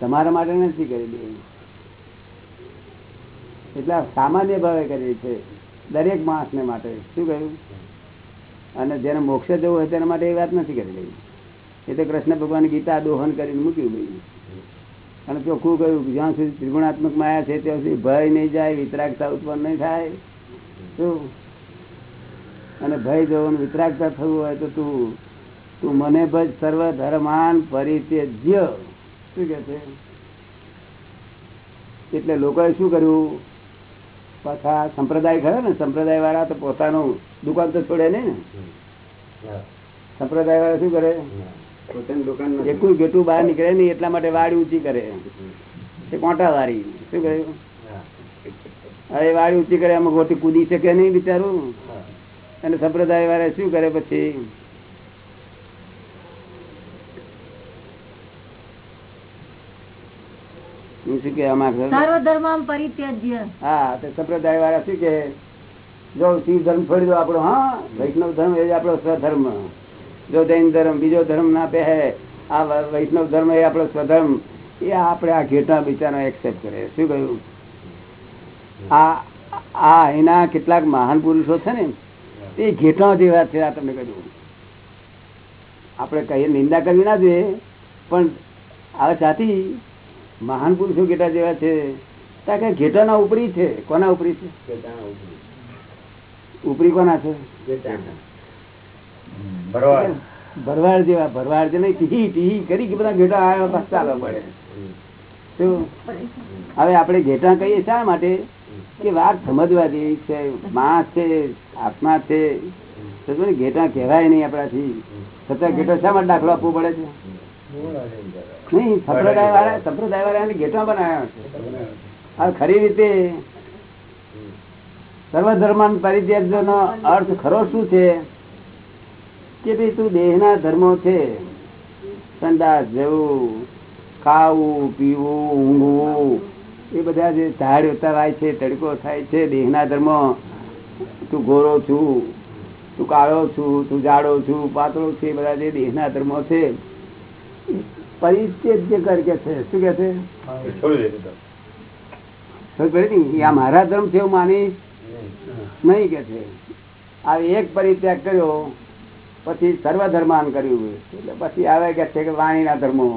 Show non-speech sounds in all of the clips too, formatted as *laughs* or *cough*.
તમારા માટે નથી કરેલી એટલે સામાન્ય ભાવે કરી છે દરેક માણસને માટે. શું કહ્યું? અને જેને મોક્ષ જવું હોય તેના માટે એ વાત નથી કરેલી એ તો કૃષ્ણ ભગવાન ગીતા દોહન કરીને મૂક્યું ભાઈ. અને ચોખ્ખું કહ્યું જ્યાં સુધી ત્રિગુણાત્મક માયા છે ત્યાં સુધી ભય નહીં જાય, વિતરાગતા ઉત્પન્ન નહીં થાય. શું? અને ભય જવાનું, વિતરાગતા થવું હોય તો તું તું મને ભજ સર્વ ધર્માન પરિત્યજ્ય. શું કે છે? એટલે લોકોએ શું કર્યું? પાછા સંપ્રદાય ખરા ને સંપ્રદાય વાળા તો પોતાનું દુકાન તો છોડે નહીં ને. સંપ્રદાય વાળા શું કરે? પોતાની દુકાન બહાર નીકળે નહીં એટલા માટે વાડી ઊંચી કરે. એ કોટા વાળી શું કર્યું હવે વાડી ઊંચી કરે આમાં ગોટી કૂદી શકે નહીં બિચારું. અને સંપ્રદાય વાળા શું કરે પછી? શું કહેવા માંગુ પરિત્યજ્ય. હા તો સંપ્રદાય વાળા શું કે જો શિવ ધર્મ છોડી દો આપણો હા વૈષ્ણવ ધર્મ એ જ આપણો સ્વધર્મ. જો જૈન ધર્મ બીજો ધર્મ ના પહે આ વૈષ્ણવ ધર્મ એ આપણો સ્વધર્મ. એ આપણે આ ઘેટા બિચારા એક્સેપ્ટ કરે. શું કહ્યું? આ આ એના કેટલાક મહાન પુરુષો છે ને એ ઘેટા જેવા છે આ તમને કહ્યું. આપણે કહીએ નિંદા કરવી ના જોઈએ પણ આ જાતિ મહાન પુરુષો ઘેટા જેવા છે. ત્યાં કે ઘેટાના ઉપરી છે? કોના ઉપરી છે? ઉપરી. કોના છે? ભરવાડ. જેવા ભરવાડ જે નહીં ટીહી ટીહી કરી કે બધા ઘેટા આવ્યા પાછા ચાલવા પડે. હવે આપણે ઘેટા કહીએ શા માટે? કે વાત સમજવા જેવી છે માણસ છે આત્મા છે. ઘેટા કહેવાય નહીં આપણાથી. છતાં ઘેટા શા માટે દાખલો આપવો પડે છે? નહીં સંપ્રદાય વાળા સંપ્રદાય વાળા ગેટા બનાવ્યા છે. ખરી રીતે સર્વધર્મ પરિત્યાગ નો અર્થ ખરો શું છે? કે ભાઈ તું દેહના ધર્મો છે. સંદાસ જવું ખાવું પીવું ઊંઘવું એ બધા જે ઝાડ ઉતારાય છે તડકો થાય છે દેહના ધર્મો. તું ગોરો છું તું કાળો છું તું જાડો છું પાતળો છે એ બધા જે દેહના ધર્મો છે. પરિત્યજ્ય કર કે છે, શું કે છે? આ મારા ધર્મ છે એવું માની નહીં કે છે. આ એક પરિત્યાગ કર્યો, પછી સર્વધર્માન કર્યું. એટલે પછી આવે કે છે કે વાણીના ધર્મો.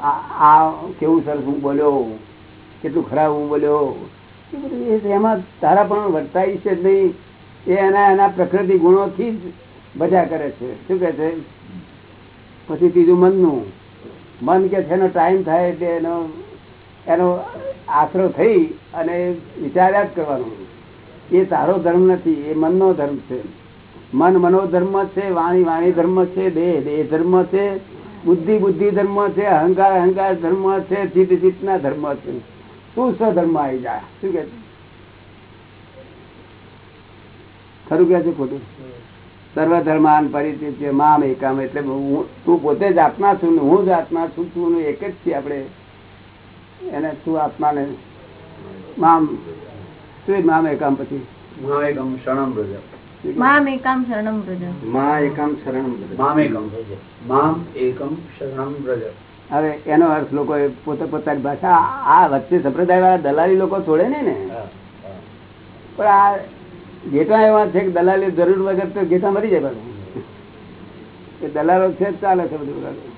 આ કેવું સરસ હું બોલ્યો, કેટલું ખરાબ હું બોલ્યો. બધું એમાં તારા પણ વર્તાય છે જ નહીં. એ એના એના પ્રકૃતિ ગુણોથી જ બજા કરે છે. શું કે છે? પછી ત્રીજું મનનું. મન કે છે એનો ટાઈમ થાય એટલે એનો એનો આશરો થઈ અને વિચાર્યા જ કરવાનો. એ તારો ધર્મ નથી, એ મનનો ધર્મ છે. મન મનોધર્મ છે, વાણી વાણી ધર્મ છે, દેહ દેહ ધર્મ છે, બુદ્ધિ બુદ્ધિ ધર્મ છે, અહંકાર અહંકાર ધર્મ છે, ચિત્ત ચિત્તના ધર્મ છે. તું સ્વધર્મ આવી જાય. શું કે? ખરું કે છે ખોટું? સર્વધર્માન પરિચિત મામ એકામ. એટલે તું પોતે જ આત્મા છું ને હું જ આત્મા છું તું એક જ છીએ આપણે. એને તું આત્માને મામ શું મામ એકામ પછી. મા એકમ શરણમ બ્રજ મામ એકામ શરણમ વ્રજ. મા એકમ શરણમ બ્રજ મામ એકમ. મામ એકમ શરણમ બ્રજ હવે એનો અર્થ લોકો પોતે પોતાની ભાષા આ- આ વચ્ચે સંપ્રદાય વાળા દલાલી લોકો છોડે ને. પણ આ ઘેટા એવા છે કે દલાલી જરૂર વગર તો ઘેટા મરી જાય પાછું. એ દલાલો છે જ ચાલે છે બધું.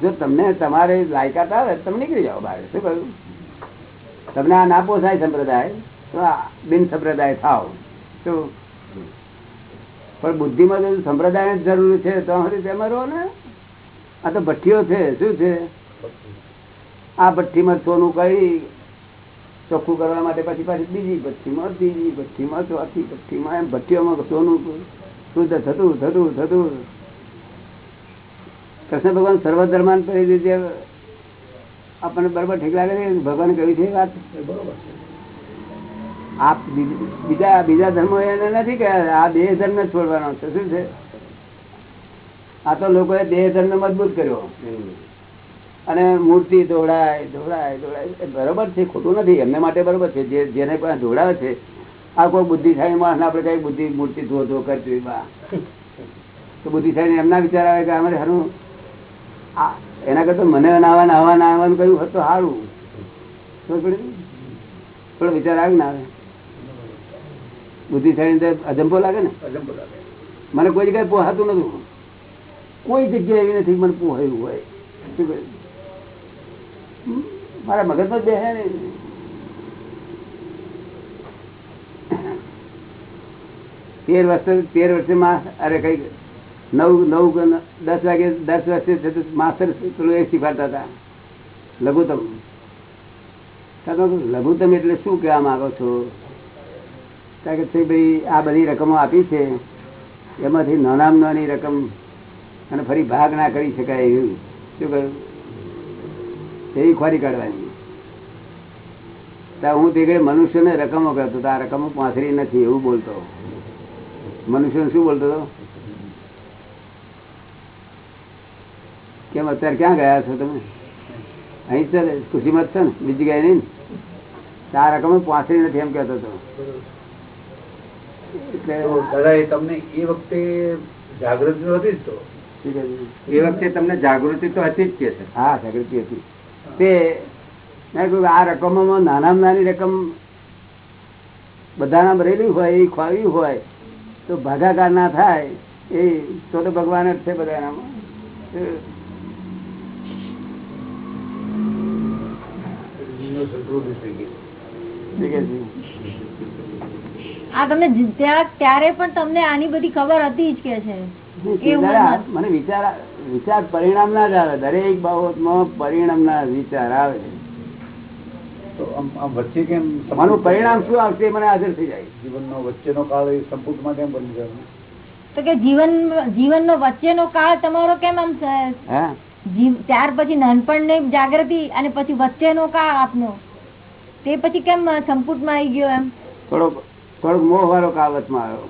જો તમને તમારે લાયકાત આવે તમે નીકળી જાઓ બહાર. શું કહ્યું? તમને આ ના પોસાય સંપ્રદાય તો આ બિન સંપ્રદાય થાવ. શું પણ બુદ્ધિમાં જો સંપ્રદાય જ જરૂર છે, તો અમારી તેમાં રહો ને. આ તો ભઠ્ઠીઓ છે, શું છે? આ ભઠ્ઠીમાં સોનું કરી ચોખ્ખું કરવા માટે પછી પાછી બીજી ભઠ્ઠીમાં, ત્રીજી ભઠ્ઠીમાં, ચોથી ભઠ્ઠીમાં, એમ ભઠ્ઠીઓમાં સોનું શુદ્ધ થતું થતું થતું. કૃષ્ણ ભગવાન સર્વધર્માન કરી દીધી. આપણને બરોબર ઠીક લાગે છે ભગવાન કહ્યું છે વાત? આ બી- બીજા બીજા ધર્મો એને નથી કે આ દેહ ધર્મ છોડવાનો છે. શું છે? આ તો લોકોએ દેહ ધર્મ મજબૂત કર્યો. અને મૂર્તિ દોડાય દોડાય દોડાય બરોબર છે, ખોટું નથી. એમને માટે બરોબર છે. જે, જેને પણ દોડાવે છે, આ કોઈ બુદ્ધિશાળી માણસ આપણે કઈ બુદ્ધિ, મૂર્તિ ધો ધો કરતી બા. તો બુદ્ધિશાળી એમના વિચાર આવે કે અમારે સારું એના કરતા મને નાવા નાવા નાવાનું કહ્યું હોત સારું. થોડો વિચાર આવે ના આવે. બુદ્ધિશાળી અજંભો લાગે ને? અજંભો લાગે. મને કોઈ જગ્યાએ પોહાતું નતું. કોઈ જગ્યાએ એવી નથી મને પોહાયું હોય. મારા મગજમાં બેસે ને. તેર વર્ષે તેર વર્ષમાં અરે કઈ નવ નવ દસ વાગે દસ વર્ષે માસ્ટર પેલું એ શીખવાડતા હતા. લઘુત્તમ. લઘુત્તમ એટલે શું કહેવા માંગો છો? કારણ કે ભાઈ આ બધી રકમો આપી છે. એમાંથી નાનામાં નાની રકમ અને ફરી ભાગ ના કરી શકાય એવું. શું કહ્યું? એવી ખોરી કાઢવાની. હું તે ઘડી મનુષ્યને રકમો કરતો આ રકમો પાથરી નથી એવું બોલતો. મનુષ્ય શું બોલતો હતો? કેમ અત્યારે ક્યાં ગયા છો તમે? અહીં ને, ખુશીમાં જ છે ને? બીજી ગયા નહીં? આ રકમો પાથરી નથી એમ કહેતો હતો. એટલે તો દાદા એ તમને એ વખતે જાગૃતિ હતી જ તો. એ વખતે તમને જાગૃતિ તો હતી જ કે હા જાગૃતિ હતી. તે મેં કહ્યું આ રકમોમાં નાનામાં નાની રકમ બધાના ભરેલી હોય એ ખોરવી હોય તો ભાગાકાર ના થાય એ તો તો ભગવાન જ છે બધા એનામાં. ઠીક છે. આ તમને જ- ત્યારે પણ તમને આની બધી ખબર હતી જ કે છે. મને વિચાર વિચાર પરિણામ ના જ આવે. દરેક બાબતમાં પરિણામ ના વિચાર આવે. તો આમ આમ વચ્ચે કેમ મારું પરિણામ શું આવશે મને હાજર થઈ જાય. જીવનનો વચ્ચેનો કાળ એ સંપૂર્ણમાં કેમ બની ગયો તો કે જીવન જીવનનો વચ્ચેનો કાળ તમારો કેમ આમ ત્યાર પછી નાનપણની જાગૃતિ અને પછી વચ્ચેનો કાળ આપનો. તે પછી કેમ સંપુટમાં આવી ગયો એમ? થોડોક થોડોક મોહ વાળો કાવતમાં આવ્યો.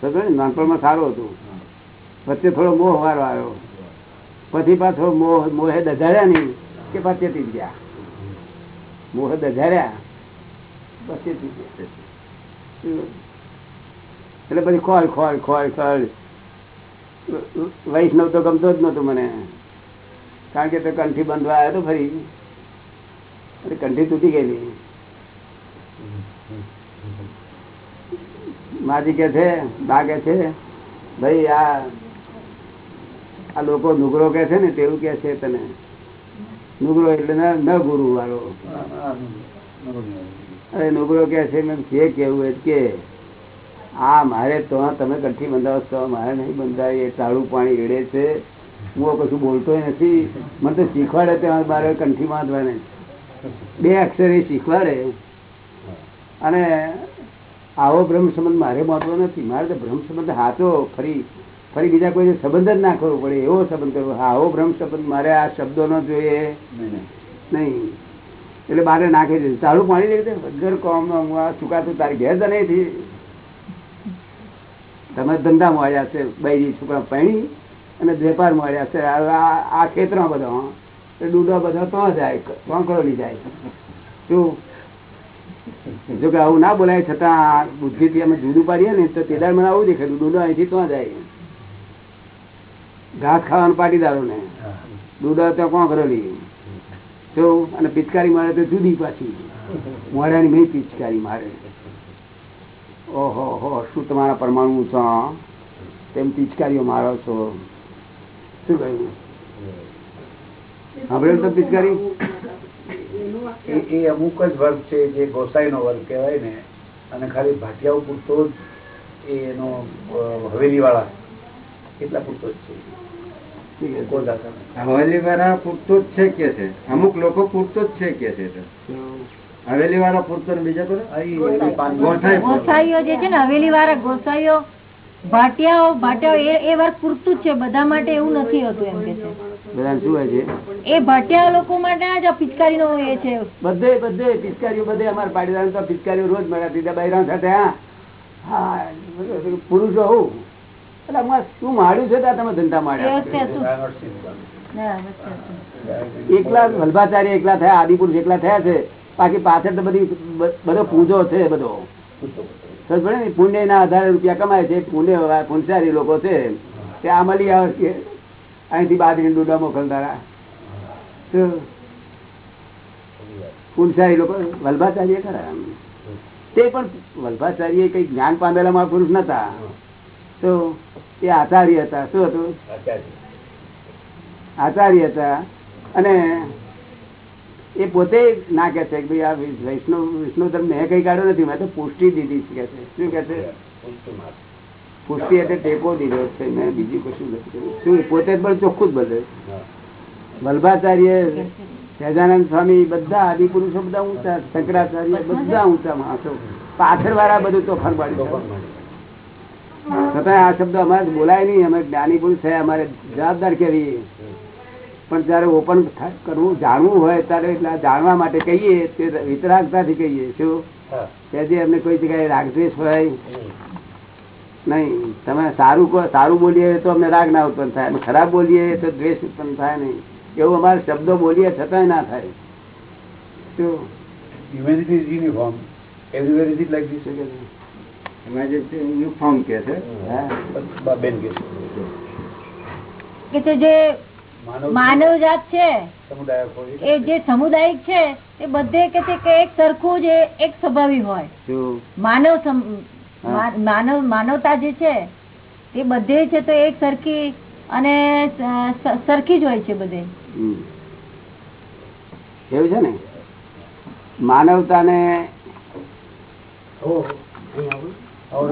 સમજો ને? નાનપણમાં સારું હતું. વચ્ચે થોડો મોહ વાળો આવ્યો. પછી પાછો મોહ, મોહે દધાર્યા નહીં કે પાછે તી ગયા. મોહ દધાર્યા પછી ચેતી ગયા. એટલે પછી ખોળ ખોળ ખોળ ખોળ વૈષ્ણવ તો ગમતો જ નતો મને. કારણ કે તે કંઠી બંધવા આવ્યો હતો ફરી. કંઠી તૂટી ગયેલી. માજી કે છે, બા છે, ભાઈ આ આ લોકો નુગરો કે છે ને, તેવું કે છે તને. નુગરો એટલે ન ગુરુ વાળો. અરે નુગરો કે છે મેં જે કેવું એ કે, આ મારે તો, તમે કંઠી બંધાવો છો, મારે નહીં બંધાય, એ તાળું પાણી એડે છે. હું કશું બોલતોય નથી. મને તો શીખવાડે ત્યાં મારે કંઠી બાંધવાને. બે અક્ષર એ શીખવાડે. અને આવો બ્રહ્મ સંબંધ મારે બાંધવો નથી. મારે તો બ્રહ્મ સંબંધ હાચો ફરી ફરી બીજા કોઈ સંબંધ જ ના કરવો પડે એવો સંબંધ કરવો. આવો બ્રહ્મ સંબંધ મારે આ શબ્દો ન જોઈએ. નહીં એટલે બારે નાખી દીધું તાળું પાણી લઈ દે કોમ ચુકાતું તારી ઘેર તો નહીં તમે ધંધા મળ્યા છે. બૈરી છોકરા પૈણી અને વેપાર મળ્યા છે. આ ખેતરમાં બધા એટલે ડૂડો બધા તો જાય વાંકડોલી જાય. શું? જો કે આવું ના બોલાય, છતાં બુદ્ધિથી અમે જુદું પાડીએ ને, તો તેદાર મને આવું દેખાય ડૂડો અહીંથી ત્યાં જાય. ઘાસ ખાવાનું પાટીદારો ને. દૂધ તો કોણ કરેલી તો અને પિચકારી મારે તો જુદી પાછી. મોડાની મેં પિચકારી મારે. ઓહો, હો, શું તમારા પરમાણુ છો તેમ પિચકારીઓ મારો છો. શું કહ્યું? સાંભળ્યું તો પિચકારી? એ એ અમુક જ વર્ગ છે જે ગોસાઈ નો વર્ગ કહેવાય ને અને ખાલી ભાટિયાઓ પૂરતો જ એનો હવેલી વાળા એટલા પૂરતો જ છે? હવેલી વાળા પૂરતો જ છે કે છે? અમુક લોકો પૂરતો જ છે કે છે હવેલી વાળા પૂરતો ને બીજા કોઈ ગોસાઈઓ. જે છે ને હવેલી વાળા ગોસાઈઓ ભાટિયાઓ ભાટિયાઓ એ એ વર્ગ પૂરતું જ છે. બધા માટે એવું નથી હોતું એમ કે છે. બધાને શું હોય છે? એ ભાટિયા લોકો માટે જ આ પિચકારીનો એ છે. બધે બધે પિચકારીઓ બધે અમારા પાટીદાર તો પિચકારીઓ રોજ મળ્યા બીજા બૈરા સાથે હા. હા પુરુષો હું એટલે અમારે શું માડ્યું છે ત્યાં તમે ધંધા એ માડ્યા વખતે હતું ના, વચ્ચે હતું. એકલા વલ્ભાચાર્ય એકલા થયા આદિપુરુષ એકલા થયા છે. બાકી પાછળ તો બધી બધો પૂંજો છે બધો. પુણ્ય ના આધારે રૂપિયા કમાય છે. પુણ્ય પુણસારી લોકો છે. તે આ મળી આવે છે અહીંથી બાજરી ડૂડા મોકલતા પુણસારી લોકો વલ્ભાચાર્ય ખરા તે પણ વલ્ભાચાર્ય કઈ જ્ઞાન પામેલા મહાપુરુષ નતા. તો એ આચાર્ય હતા. શું હતું? આચાર્ય. હતા. અને એ પોતે ના કે છે કે ભાઈ આ વૈષ્ણવ વિષ્ણુ ધર્મ મેં કઈ કાઢ્યો નથી. મેં તો પુષ્ટિ દીધી કે છે. શું કે છે? પુષ્ટિ એટલે ટેકો દીધો છે મેં બીજું કશું નથી શું પોતે જ પણ ચોખ્ખું જ બધે? વલ્ભાચાર્ય સહજાનંદ સ્વામી બધા આદિપુરુષો બધા ઊંચા શંકરાચાર્ય બધા ઊંચા માણસો. પાછળ વાળા બધું તોફાન પાડ્યું છતાં આ શબ્દ અમારે બોલાય નહીં. અમે જ્ઞાની પુરુષ થયા અમારે જવાબદાર કેવી? પણ જયારે ઓપન કરવું જાણવું હોય ત્યારે એટલે જાણવા માટે કહીએ તે વિતરાગતાથી કહીએ. શું? કે જે અમને કોઈ જગ્યાએ રાગદ્વેષ હોય નહીં. તમે સારું કહો સારું બોલીએ તો અમને રાગ ના ઉત્પન્ન થાય. અને ખરાબ બોલીએ તો દ્વેષ ઉત્પન્ન થાય નહીં. એવું અમારે શબ્દો બોલીએ છતાંય ના થાય. શું Humanity is uniform. Everywhere is it like this? Uniform કે છે બેન કે કે જે માનવ જાત છે સમુદાય એ જે સામુદાયિક છે એ બધે કે છે કે એક સરખું જ એક સ્વભાવી હોય. માનવ માનવ માનવતા જે છે એ બધે છે તો એક સરખી અને સરખી જ હોય છે બધે. એવું છે ને? માનવતાને और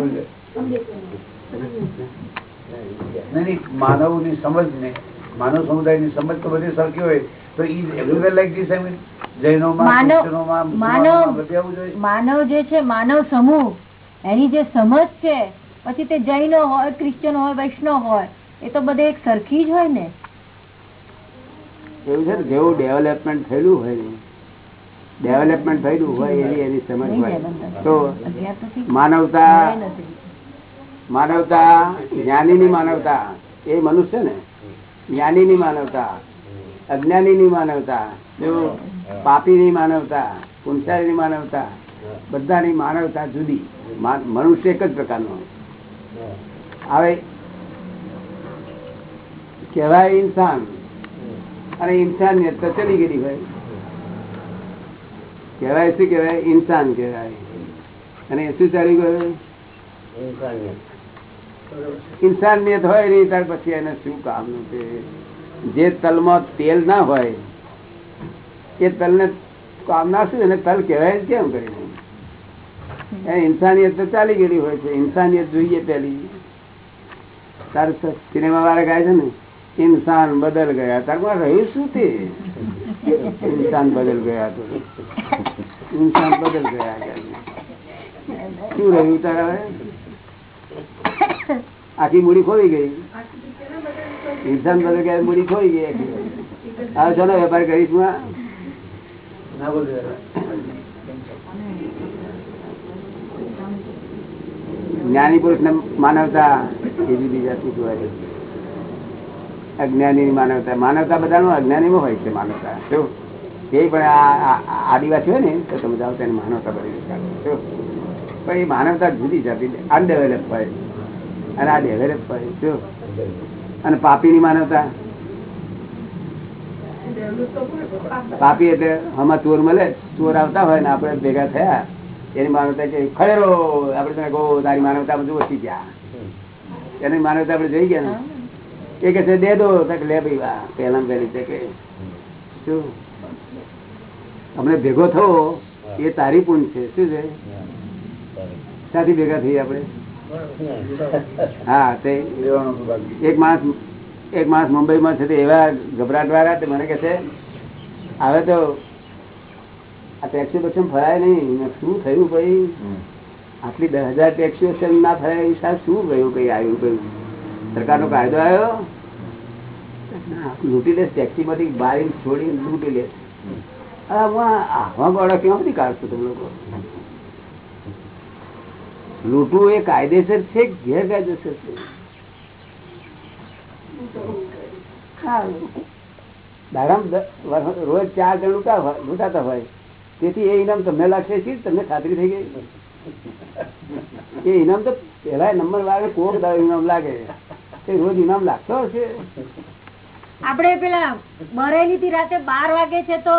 માનવની સમજ ને માનવ સમુદાયની સમજ તો બધી સરખી હોય. તો everywhere like this I mean માનવ જે છે માનવ સમૂહ એની જે સમજ છે પછી તે જૈન હોય ક્રિશ્ચન હોય વૈષ્ણવ હોય એ તો બધે એક સરખી જ હોય ને? એવું છે જેવું ડેવલપમેન્ટ થયેલું હોય ને ડેવલપમેન્ટ થયેલું હોય એવી એની સમજ હોય. તો માનવતા જ્ઞાની ની માનવતા જ્ઞાનીની માનવતા એ મનુષ્ય ને? જ્ઞાનીની માનવતા અજ્ઞાનીની માનવતા જો પાપીની માનવતા પુંસારીની માનવતા બધાની માનવતા જુદી. મનુષ્ય એક જ પ્રકારનો હવે કહેવાય ઇન્સાન. અને ઇન્સાનિયત તો ચલી ગયેલી ભાઈ. કહેવાય શું કહેવાય? ઇન્સાન કહેવાય. અને શું ચાલી ગયું ઇન્સાનિયત હોય નહીં, ત્યાર પછી એને શું કામનું છે? જે તલમાં તેલ ના હોય, એ તલને કામ ના શું? એને તલ કહેવાય કેમ કરીને? ઇન્સાનિયત તો ચાલી ગયેલી હોય છે. ઇન્સાનિયત જોઈએ પેલી તાર સિનેમા વાળા ગાય છે ને, ઇન્સાન બદલ ગયા તારમાં રહ્યું? શું તે ઇન્સાન બદલ ગયા તો. ઇન્સાન બદલ ગયા શું રહ્યું તારા? આખી મૂડી ખોઈ ગઈ? ઇન્સાન બદલ ગયા મૂડી ખોઈ ગઈ આખી. હવે ચાલો વેપાર કરીશું આ? ના બોલું જ્ઞાની પુરુષ ને માનવતા એવી જુદી શું કહેવાય અજ્ઞાની માનવતા. માનવતા બધાનું અજ્ઞાનીમાં હોય છે માનવતા. એ પણ આદિવાસી હોય ને, તો તમે જાઓ તેને માનવતા બની પણ એ માનવતા જુદી જતી અનડેવલપ હોય. અને આ ડેવલપ હોય. શું? અને પાપીની માનવતા? પાપી એટલે હમણાં ચોર મળે, ચોર આવતા હોય ને આપણે ભેગા થયા એની માનવતા કે ખરેરો આપડે તને કહો, તારી માનવતા બધું ઓછી ગયા એની માનવતા આપડે જોઈ ગયા ને? એ કે દે દો લે ભાઈ વાહ પહેલા પહેલી છે કે શું? અમને ભેગો થવો, એ તારી પૂન છે. શું છે? સાથી ભેગા થઈ આપણે? હા, તે એક માસ એક માણસ એક માણસ મુંબઈમાં છે તે એવા ગભરાટ વાળા મને કે છે હવે તો આ ટેક્સી બસ ફરાય નહીં? શું થયું ભાઈ? આટલી દસ હજાર ટેક્સીઓ છે ના ફરાય એ સાહેબ શું ગયું કઈ આવ્યું કયું સરકારનો કાયદો આવ્યો? લૂંટી લેશ ટેક્સી માંથી બારી છોડી લૂંટી લેશ આવા ગોળા ક્યાંથી કાઢશો તમે લોકો? લૂંટવું એ કાયદેસર છે કે ગેરકાયદેસર છે? હા. દાડામાં રોજ ચાર જણ લૂંટાતા હોય? તેથી એ ઇનામ તમને લાગશે શી તમને ખાતરી થઈ ગઈ? એ ઇનામ તો પેલા નંબર વાળા કોક દાડો ઇનામ લાગે. તે રોજ ઇનામ લાગતો હશે. આપણે પેલા બરેલી થી રાતે બાર વાગે છે તો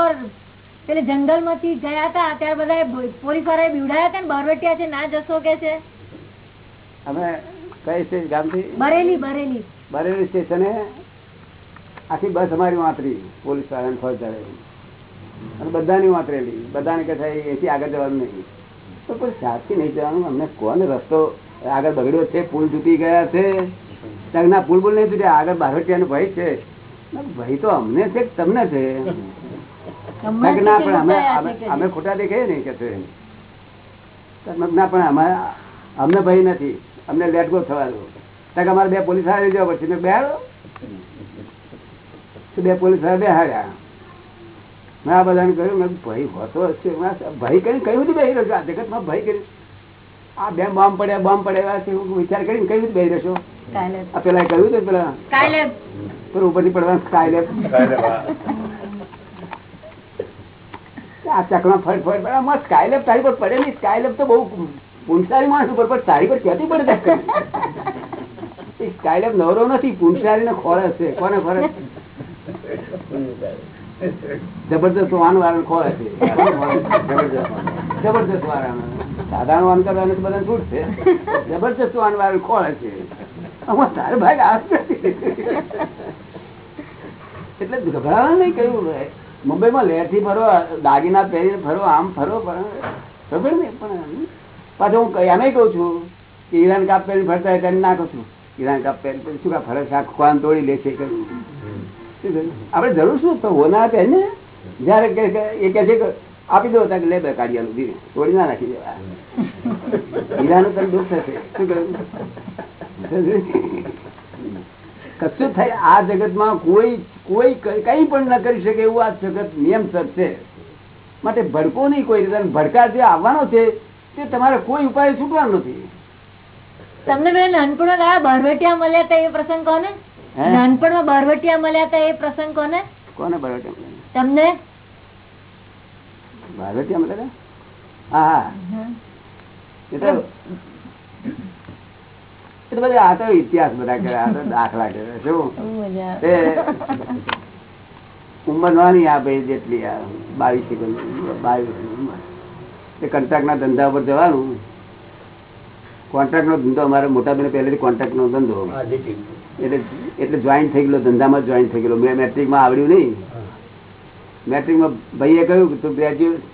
પેલે જંગલમાંથી ગયા હતા ત્યારે બધા પોલીસવાળા બીવડાયા હતા ને બરવટિયા છે ના જશો કે છે? અમે કઈ સ્ટેજ ગામથી? બરેલી બરેલી. બરેલી સ્ટેશને આખી બસ અમારી વાંતરી પોલીસ વાળાને ફોજદારે અને બધાની વાંતરેલી બધાને કે થાય એથી આગળ જવાનું નહીં તો પણ સાચી નહીં જવાનું? અમને કોને રસ્તો આગળ બગડ્યો છે? પુલ તૂટી ગયા છે? ના પુલ પુલ નહીં તૂટ્યા. આગળ બારવટિયાનો ભય છે. ભય તો અમને છે તમને છે? ના પણ અમે અમે- ખોટા દેખાય નહીં કે છે. ના પણ અમે અમને ભય નથી. અમને લેટ ગો થવા દો ત્યાં અમારે બે પોલીસ આવી જવા પડશે બે બે પોલીસ બે બેહાડ્યા. મેં આ બધાને કહ્યું મેં ભાઈ હોતો હશે. ભાઈ કરીને કહ્યું બધું બેહી રહ્યો છું આ જગતમાં ભય કરી આ બે બોમ્બ પડ્યા બોમ્બ પડ્યા છે વિચાર કરીને કહ્યું બેહી રહેશો? આ પેલા કહ્યું હતું પેલા? પર ઉપરથી પડવાનું કાયદે આ ચકલા ફટ ફટ પડે. મસ્ત સ્કાયલેબ તારી પર પડે નહીં. સ્કાયલેબ તો બહુ પૂંછારી માણસ ઉપર પણ તારી પર ક્યાંથી પડે સ્કાયલેબ નવરો નથી. પૂંછારી ને ખોળે છે. કોને છે? જબરદસ્ત વાન વારણ ખોળે છે. જબરદસ્ત જબરદસ્ત સાધારણ વાન કરવાનું બધા છૂટ છે. જબરદસ્ત વાન વારણ ખોળે છે. આમાં તારે ભાગ એટલે ગભરાવા નહીં કહ્યું મુંબઈમાં લહેરથી ફરો, દાગીના પહેરીને ફરો, આમ ફરો, પણ ખબર નહીં. પણ પાછું હું એમ કહું છું કે ઈરાન કાપ પહેરીને ફરતા હોય તેને ના છું. ઈરાન કાપ પહેરી શું કા ફરે છે આ તોડી લેશે કહ્યું. આપણે જરૂર શું? હોના હોના ને? જયારે કે કે એ છે આપી દો ત્યાં લે બે કાઢી ધીરે. તોડી ના નાખી દેવા. હીરાનું તને દુઃખ થશે. શું કહ્યું? કશું થાય આ જગતમાં કોઈ કોઈ કઈ પણ ન કરી શકે એવું આ જગત નિયમસર છે. માટે ભડકો નહીં કોઈ રીતે. ભડકા જે આવવાનો છે, તે તમારે કોઈ ઉપાય છૂટવાનો નથી. તમને બરવટિયા મળ્યા હતા એ પ્રસંગ કોને? નાનપણમાં બરવટિયા મળ્યા હતા એ પ્રસંગ કોને? કોને બરોબર તમને? બરવટિયા મળ્યા હા હા. એ તો બધા આ તો ઇતિહાસ બધા કરે આ તો દાખલા કરે શું? બહુ મજા આવે. તે ઉંમર નાની આ ભાઈ જેટલી આ બાવીસ બાવીસ ઉંમર. તે કોન્ટ્રાક્ટ ધંધા ઉપર જવાનું. કોન્ટ્રાક્ટ નો ધંધો અમારે મોટા બેને પહેલેથી કોન્ટ્રાક્ટ નો ધંધો. એટલે એટલે જોઈન્ટ થઈ ગયેલો, ધંધામાં જોઈન્ટ થઈ ગયેલો. મેં મેટ્રિકમાં આવડ્યું નહીં. મેટ્રિકમાં ભાઈએ કહ્યું કે તું ગ્રેજ્યુએટ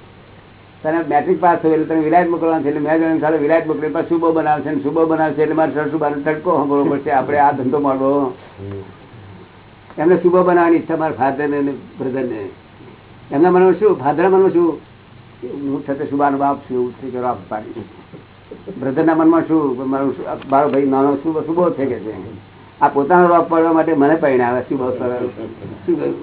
તને મેટ્રિક પાસ થયું એટલે તને વિલાયત મોકલવાનું છે. એટલે મેં જાણે ખાલી વિલાયત મોકલી પાછું શુભો બનાવશે ને શુભો બનાવશે? એટલે મારે સરસુબાનો તડકો સાંભળવો પડશે. આપણે આ ધંધો મળવો એમને શુભો બનાવવાની ઈચ્છા મારા ફાધર ને બ્રધરને એમના મનમાં શું? ફાધર મનમાં શું? હું છતાં શુભાનો બાપ છું, એવું થઈ ગયો પાડી. બ્રધરના મનમાં શું? મારું મારો ભાઈ નાનો શુભ શુભો થઈ કે છે? આ પોતાનો રોગ પડવા માટે મને પરિણાવે બહુ સરળ શું કહ્યું?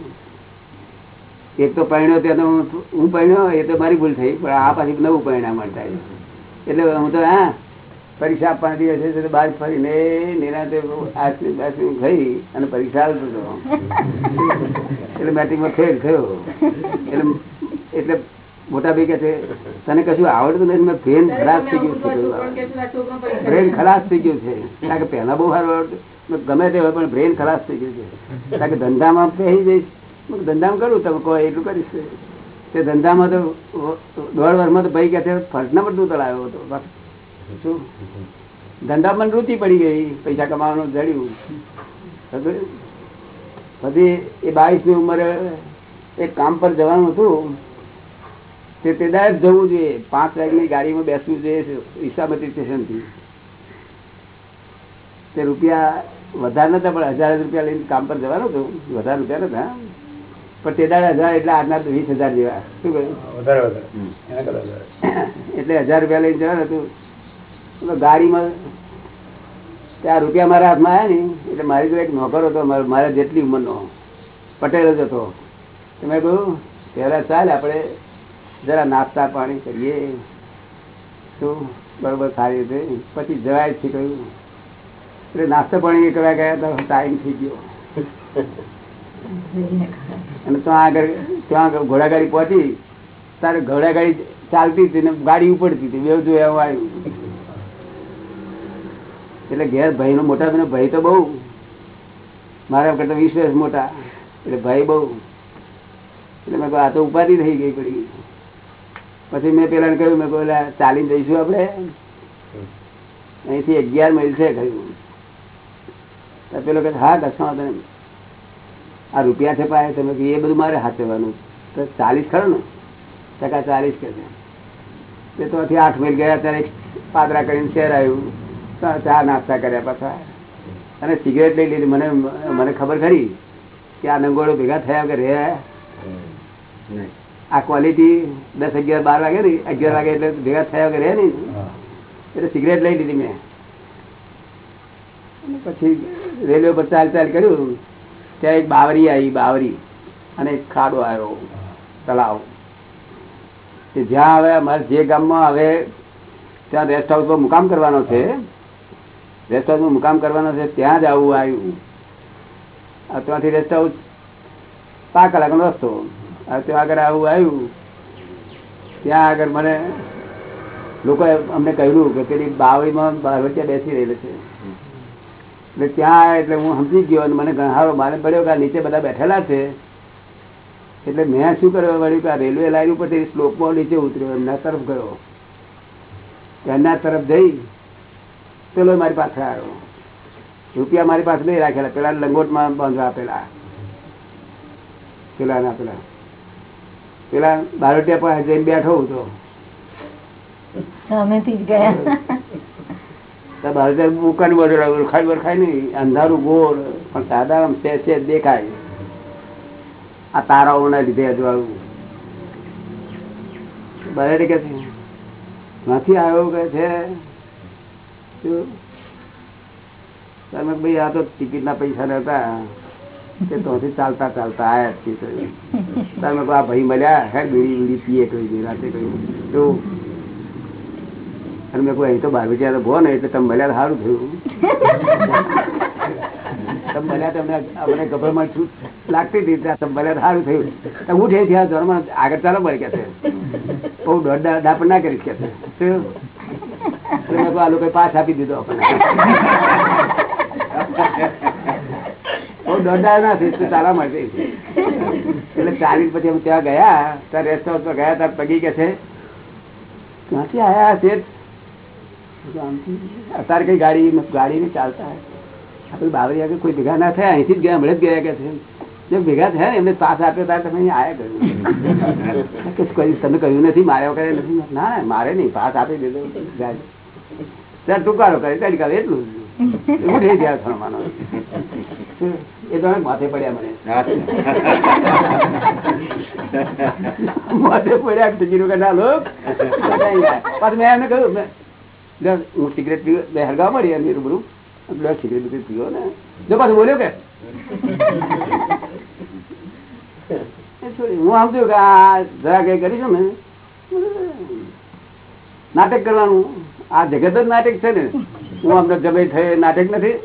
એક તો પરિણ્યો ત્યાં તો હું પરિણ્યો એ તો મારી ભૂલ થઈ. પણ આ પાછી નવું પરિણામ મળતા એટલે હું તો હા પરીક્ષા આપવાની દિવસે તો બહાર ફરીને નિરાંતે ખાઈ અને પરીક્ષા આવતો હતો. એટલે મેટ્રિકમાં ફેલ થયો. એટલે એટલે મોટા ભાઈ કે છે તને કશું આવડતું નથી મેં બ્રેન ખરાબ થઈ ગયું છે. બ્રેન ખરાબ થઈ ગયું છે. કારણ કે પહેલા બહુ સારું આવડતું. ગમે તે હોય, પણ બ્રેન ખલાસ થઈ ગયું છે. કારણ કે ધંધામાં પહેરી જઈશ. ધંધામાં કરું, તમે કહો, એટલું કરીશ. તે ધંધામાં તો દોઢ વર્ષમાં તો ભાઈ કે ફર્સ્ટ નંબર બધું તળાવ્યો હતો. શું? ધંધામાં રુચિ પડી ગઈ. પૈસા કમાવાનું જડ્યું. પછી એ બાવીસની ઉંમરે એક કામ પર જવાનું હતું. તે તે દાયક જવું જોઈએ. પાંચ વાગની ગાડીમાં બેસવું જોઈએ. ઈસામતી સ્ટેશનથી. તે રૂપિયા વધારે નતા પણ હજાર રૂપિયા લઈને કામ પર જવાનું હતું. વધારે રૂપિયા નતા. પણ તે દાડે હજાર એટલે આજના વીસ હજાર જેવા. શું કહ્યું? વધારે વધારે. એટલે હજાર રૂપિયા લઈને જવાનું હતું. ગાડીમાં ત્યાં રૂપિયા મારા હાથમાં આવ્યા ને એટલે મારી જોડે એક નોકર હતો મારો- જેટલી ઉંમરનો. પટેલ જ હતો. તો મેં કહ્યું પહેલાં ચાલ આપણે જરા નાસ્તા પાણી કરીએ. શું બરોબર સારી રીતે. પછી જવાય છે કહ્યું એટલે નાસ્તો પાણી કરવા ગયા તો ટાઈમ થઈ ગયો. અને ત્યાં આગળ ત્યાં ઘોડાગાડી પહોંચી તારે ઘોડાગાડી ચાલતી હતી ને ગાડી ઉપડતી હતી બે જોયા આવ્યું. એટલે ઘેર ભાઈનો મોટા ભાઈ ભાઈ તો બહુ મારા કરતા વીસ વર્ષ મોટા એટલે ભાઈ બહુ. એટલે મેં આ તો ઉપાધિ થઈ ગઈ પડી. પછી મેં પેલા કહ્યું મેં કહ્યું "લા, ચાલીને જઈશું આપણે. અહીંથી અગિયાર માઇલ છે કહ્યું પેલો કહે હા કશો વાંધો નહીં આ રૂપિયા છે પાય તમે કીધું, એ બધું મારે હાથવાનું તો ચાલીસ ખરો ને? ટકા ચાલીસ કે છે? તે તો અહીંથી આઠ માઇલ ગયા ત્યારે એક પાદરા કરીને શહેર આવ્યું. તો ચા નાસ્તા કર્યા પાછા. અને સિગરેટ લઈ લીધી. મને મને ખબર ખરી કે આ નંગોળો ભેગા થયા વગર રહે નહીં. આ ક્વોલિટી દસ અગિયાર બાર વાગે ને અગિયાર વાગે એટલે ભેગા થયા વગર રહે નહીં. એટલે સિગરેટ લઈ લીધી મેં. અને પછી રેલવે પર ચાલ ચાલ કર્યું. ત્યાં એક બાવરી આવી, બાવરી. અને એક ખાડો આવ્યો, તળાવ. કે જ્યાં હવે અમારે જે ગામમાં હવે ત્યાં રેસ્ટ હાઉસ પર મુકામ કરવાનો છે રેસ્ટ હાઉસમાં મુકામ કરવાનો છે, ત્યાં જ આવું આવ્યું. ત્યાંથી રેસ્ટ હાઉસ પાંચ કલાકનો રસ્તો. ત્યાં આગળ આવું આવ્યું. ત્યાં આગળ મને લોકોએ અમને કહ્યું કે પેલી બાવળીમાં બારવટિયા બેસી રહેલી છે. એટલે ત્યાં એટલે હું સમજી ગયો અને મને ગણહારો મારે પડ્યો કે નીચે બધા બેઠેલા છે. એટલે મેં શું કરવા વળ્યું કે આ રેલવે લાઈન ઉપરથી સ્લોપમાં નીચે ઉતર્યો એમના તરફ ગયો. એમના તરફ જઈ પેલો મારી પાસે આવ્યો. રૂપિયા મારી પાસે નહીં રાખેલા પેલા લંગોટમાં બાંધવા આપેલા. પેલા ના પેલા. પેલા બારોટિયા પાસે જઈને બેઠો હતો. સામેથી જ ગયા તો બારોટિયા મુકાની બોર્ડર ઓળખાય ઓળખાય નહીં અંધારું ગોળ, પણ છે દેખાય. આ તારાઓના લીધે અજવાળું બરાડે કે છે? નથી આવ્યો કે છે? તમે ભાઈ, આ તો ટિકિટ ના પૈસા નતા તે તોથી ચાલતા ચાલતા આયા છીએ. તમે આ ભાઈ મળ્યા? હે, બીડી બીડી પીએ કહી રાતે કહ્યું અને મેં કોઈ અહીં તો બાર બજ્યા ભો ને એટલે તમે મળ્યા સારું થયું. *laughs* તમે મળ્યા તમને અમને ગભરામણ છૂટ લાગતી હતી ત્યાં તમે મળ્યા સારું થયું. તો હું થઈ ત્યાં ધોરણમાં આગળ ચાલો મળે કે છે બહુ દોઢ ડાપણ ના કરીશ કે છે મેં આ લોકોએ પાસ આપી દીધો આપણને. બહુ દોઢા ના થઈ તો ચાલા મળતી એટલે ચાલીસ પછી અમે ત્યાં ગયા ત્યાં રેસ્ટોરન્ટ પર ગયા ત્યાં પગી કે છે ક્યાંથી આયા છે અત્યારે કઈ ગાડી ગાડી નહીં ચાલતા. આપડે બાવરી આગળ કોઈ ભેગા ના થયા અહીંથી જ ગયા હમણાં જ ગયા કે છે. જે ભેગા થયા ને એમને પાસ આપ્યો ત્યારે તમે અહીંયા આવ્યા કહ્યું કે કોઈ તમે કહ્યું નથી મારે વગર નથી. ના ના મારે નહીં પાસ આપી દીધો ગાડી. ત્યારે ટુકારો કરે તરીકા એટલું જ. એવું થઈ ગયા થવાનો એ તો માથે પડ્યા મને. માથે પડ્યા ટિકિટ કે ના લોક મેં એમને કહ્યું હું સિગરેટ પીવો બે હરગા મળી એમની રૂબરૂ. લે, સિગરેટ બીગરેટ પીવો ને. જો પાછું બોલ્યો કે? હું સમજુ કે આ જરા કઈ કરીશું ને નાટક કરવાનું. આ જગત જ નાટક છે ને. હું અમને જમે થયે નાટક નથી.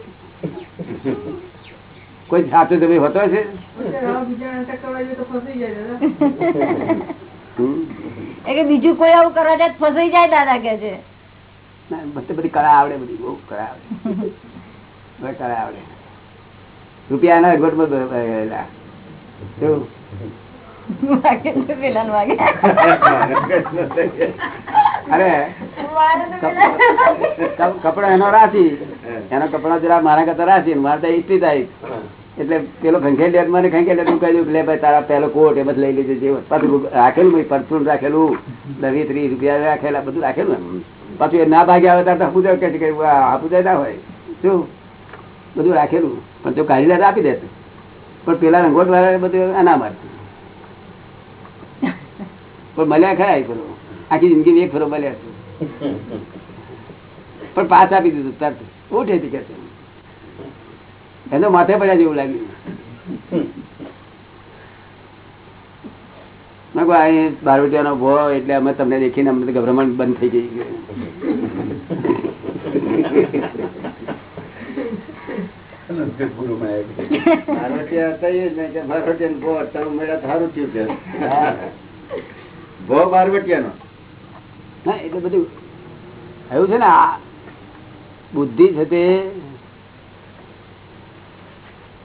કોઈ સાચો જમે હોતો છે બીજું કોઈ આવું કરવા જાય ફસાઈ જાય દાદા કે છે. બધી બધી કળા આવડે બધી બહુ કળા આવડે. *laughs* કળા આવડે. રૂપિયા ના અગવડમાં બ- કેવું? વાગે તો પેલાને વાગે. અરે કપ- કપડો એનો રાશી એનો કપડો જરા મારા કરતા રાશી મારે તો ઈસ્ત્રી થાય. એટલે પેલો ખંખેલી મને ખંખેલી કહ્યું લે ભાઈ તારા પેલો કોટ એ બધું લઈ લેજો પાછું રાખેલું ભાઈ પરચુન રાખેલું દવી ત્રીસ રૂપિયા રાખેલા બધું રાખેલું પાછું ના ભાગે આવે ત્યારે હાપુજા કે છે કે, આ હાપુજા ના હોય. શું? બધું રાખેલું. પણ જો કાઢી લે આપી દેતું પણ પેલા રંગોટ વાળા બધું અનામત પણ મળ્યા ખરા પેલો આખી જિંદગી એક ફરો મળ્યા પણ પાસ આપી દીધું તરત. ઉઠે કે એનો માથે પડ્યા જેવું લાગ્યું. મેં કહ્યું, આ ભો એટલે અમે તમને દેખીને અમને ગભરામણ બંધ થઈ ગઈ. બુદ્ધિ છે તે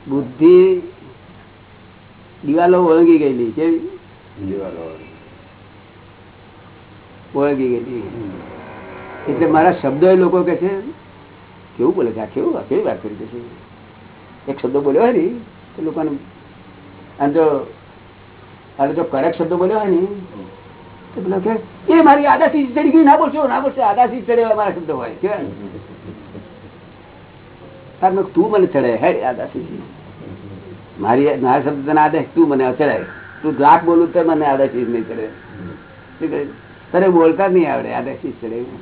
બુદ્ધિ દિવાલો ઓળંગી ગયેલી કેવી? એટલે મારા શબ્દો એ લોકો કે છે, કેવું બોલે છે? આ કેવું? આ કેવી વાત કરી છે એક શબ્દ બોલ્યો હોય ને, તો લોકોને અને જો અને જો કડક શબ્દો બોલ્યો હોય ને, તો પેલો કે એ મારી આદાથી ચડી ગઈ, ના બોલશો ના બોલશો, આદાથી ચડેલા મારા શબ્દ હોય. કેવાય તું મને ચડે હે આદાથી. મારી, મારા શબ્દ તને આદેશ તું મને ચડાય. તું રાખ બોલું તો મને આદાથી નહીં કરે. શું કરે? તને બોલતા જ નહીં આવડે આદાથી ચડે એવું.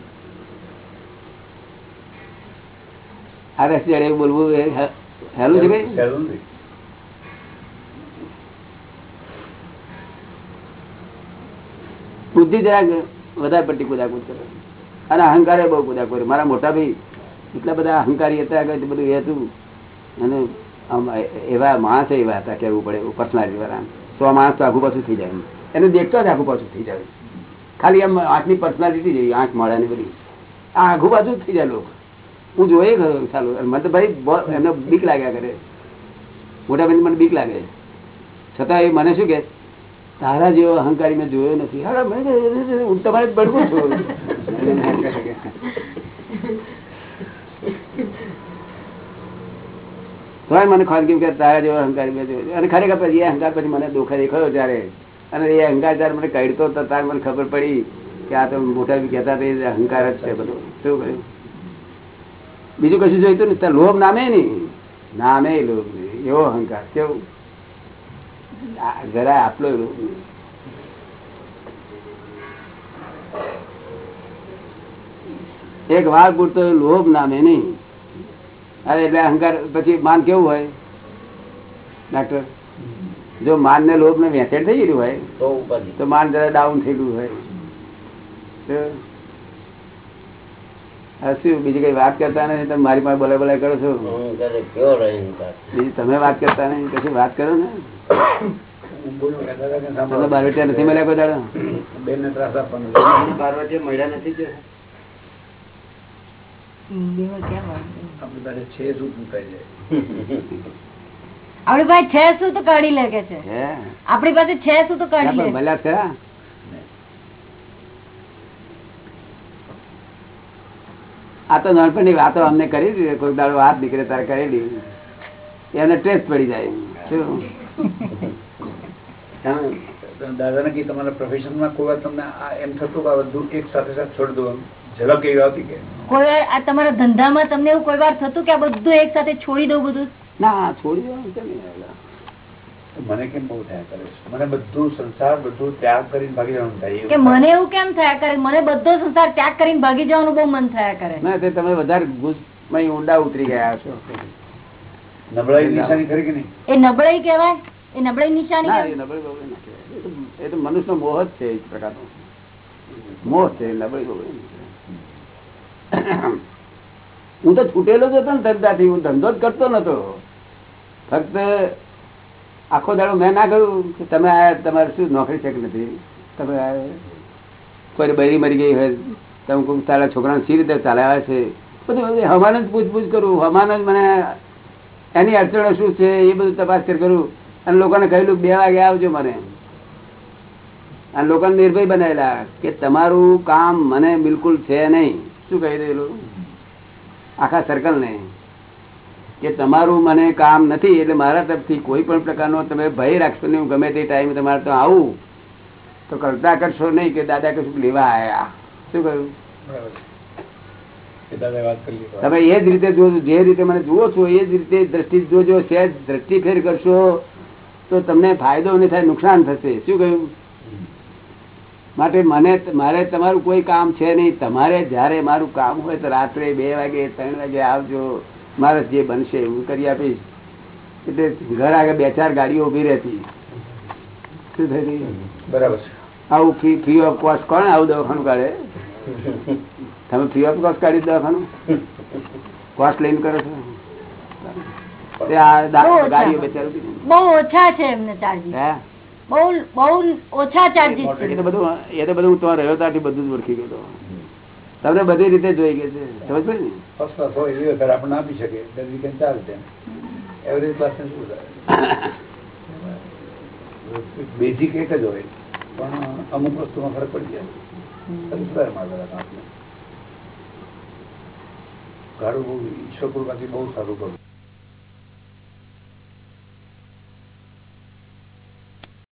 ચડે બોલવું એ હેલું છે બુદ્ધિ જરાક વધારે પડતી કુદાકુદ કરે. અને અહંકારે બહુ કુદાકુદ કરે. મારા મોટા ભાઈ એટલા બધા અહંકારી હતા આગળ બધું એ હતું. અને એવા માણસ એવા હતા કેવું પડે પર્સનાલિટી વાળા સો માણસ તો આખું પાછું થઈ જાય એને દેખતો જ આખું પાછું થઈ જાય. ખાલી આમ આંખની પર્સનાલિટી જોઈએ આંખ મળે બધી. આ આખું પાછું થઈ જાય લોકો. હું જોયે ગયો ચાલુ મને તો ભાઈ એમને બીક લાગ્યા કરે. મોટા ભાઈ મને બીક લાગે. છતાં એ મને શું કે, તારા જેવો અહંકારી મેં જોયો નથી. હા હું તમારે બળવું છું. *laughs* તોય મને ખાનગી કે તારા જેવો અહંકાર અને ખરેખર પછી એ અહંકાર પછી મને દુઃખ દેખાયો ત્યારે અને એ અહંકાર જયારે મને કહેતો તો ત્યારે મને ખબર પડી કે આ તો મોટા બી કહેતા અહંકાર જ છે બધું. શું કહ્યું બીજું કશું જોઈતું ને લોભ નામે નહીં. નામે લોભ. એવો અહંકાર. કેવું? જરા આટલો લોભ નહીં. એક વાર પૂરતો લોભ નામે નહીં. અરે એટલે અહંકાર પછી માન કેવું હોય? ડાક્ટર જો માન ને લોભ ને વેચેડ થઈ ગયું હોય તો માન જરા ડાઉન થયેલું હોય. શું બીજી કઈ વાત કરતા નહીં તમે મારી પાસે બોલાય બોલાય કરો છો. બીજી તમે વાત કરતા નહીં પછી વાત કરો ને? બોલું બારવટિયા નથી મળ્યા કોઈ બેન ને ત્રાસ આપવાનો. બારવટિયા મળ્યા નથી કે? આપણી પાસે છે શું પૂછાય આપણી પાસે છે શું તો કાઢી લે કે છે આપણી પાસે છે શું તો કાઢી લે મળ્યા ખરા આ તો નાનપણની વાતો અમને કરી દીધી. કોઈ દાડો વાત નીકળે તારે કરેલી એને ટેસ્ટ પડી જાય. શું? તમે દાદાને કે તમારા પ્રોફેશનમાં કોઈ વાર તમને એમ થતું કે બધું એક સાથે સાથે છોડી દો એમ કેવી આવતી કે? કોઈ વાર આ તમારા ધંધામાં તમને એવું કોઈ વાર થતું કે આ બધું એક સાથે છોડી દઉં બધું? ના છોડી દઉં કેમ મને કેમ બહુ થયા કરે મને બધું સંસાર બધું ત્યાગ કરીને ભાગી જવાનું થાય કે મને એવું કેમ થયા કરે? મને બધો સંસાર ત્યાગ કરીને ભાગી જવાનું બહુ મન થયા કરે. ના તે તમે વધારે ગુસ્સામાં ઊંડા ઉતરી ગયા છો. નબળાઈ નિશાની ખરી કે નહીં? એ નબળાઈ કહેવાય? એ નબળાઈ નિશાની ના એ તો- મનુષ્યનો મોહ જ છે એક પ્રકારનો. મોહ છે નબળી બબળી નથી. હું તો છૂટેલો જ હતો ને ધંધાથી હું ધંધો જ કરતો નતો. ફક્ત આખો દાડો મેં ના કહ્યું કે તમે આ તમારે શું નોકરી છે નથી? તમે કોઈ બૈરી મરી ગઈ હોય તમે કોઈ તારા છોકરાને સી રીતે ચલાવ્યા છે? બધું હમાન જ પૂછપૂછ કરું. હમાન જ મને એની અડચણો શું છે? એ બધું તપાસ કરી કરું. અને લોકોને કહેલું, બે વાગે આવજો મને. અને લોકોને નિર્ભય બનાવેલા કે તમારું કામ મને બિલકુલ છે નહીં. શું કહી દેલું આખા સર્કલ ને. કે તમારું મને કામ નથી એટલે મારા તરફથી કોઈ પણ પ્રકારનો તમે ભય રાખશો નહીં હું ગમે તે ટાઈમે તમારે તો આવું. તો કરતા કરશો નહીં કે દાદા કશું લેવા આવ્યા શું કહ્યું. તમે એ જ રીતે જોજો જે રીતે મને જુઓ છો એ જ રીતે દ્રષ્ટિ જોજો સહેજ દ્રષ્ટિ ફેર કરશો તો તમને ફાયદો નહીં થાય નુકસાન થશે. શું કહ્યું? માટે મને મારે તમારું કોઈ કામ છે નહીં. તમારે જ્યારે મારું કામ હોય તો રાત્રે બે વાગે ત્રણ વાગે આવજો. મારે જે બનશે હું કરી આપીશ. એટલે ઘર આગળ બે ચાર ગાડીઓ ઊભી રહેતી. શું થઈ રહી બરાબર આવું ફ્રી ફ્રી ઓફ કોસ્ટ કોણ આવું દવાખાનું કાઢે? તમે ફ્રી ઓફ કોસ્ટ કાઢી દવાખાનું? કોસ્ટ લઈને કરો છો. ગાડીઓ બચારું બહુ ઓછા છે એમને ચાર્જીસ હે? બહુ બહુ ઓછા ચાર્જીસ એ તો બધું એ તો બધું હું રહ્યો ત્યાંથી બધું જ ઓળખી ગયો તમને બધી રીતે જોઈ ગઈ છે. સમજ પડી ને? ફર્સ્ટ ક્લાસ હોય એવી વખત આપણે આપી શકે. charge them. એવરેજ ક્લાસને શું થાય? બેઝિક એક જ હોય. પણ અમુક વસ્તુમાં ફરક પડી જાય. સુધાર માર્ગ આપણે. ગાડું બહુ ઈશ્વરપુરમાંથી બહુ સારું કરું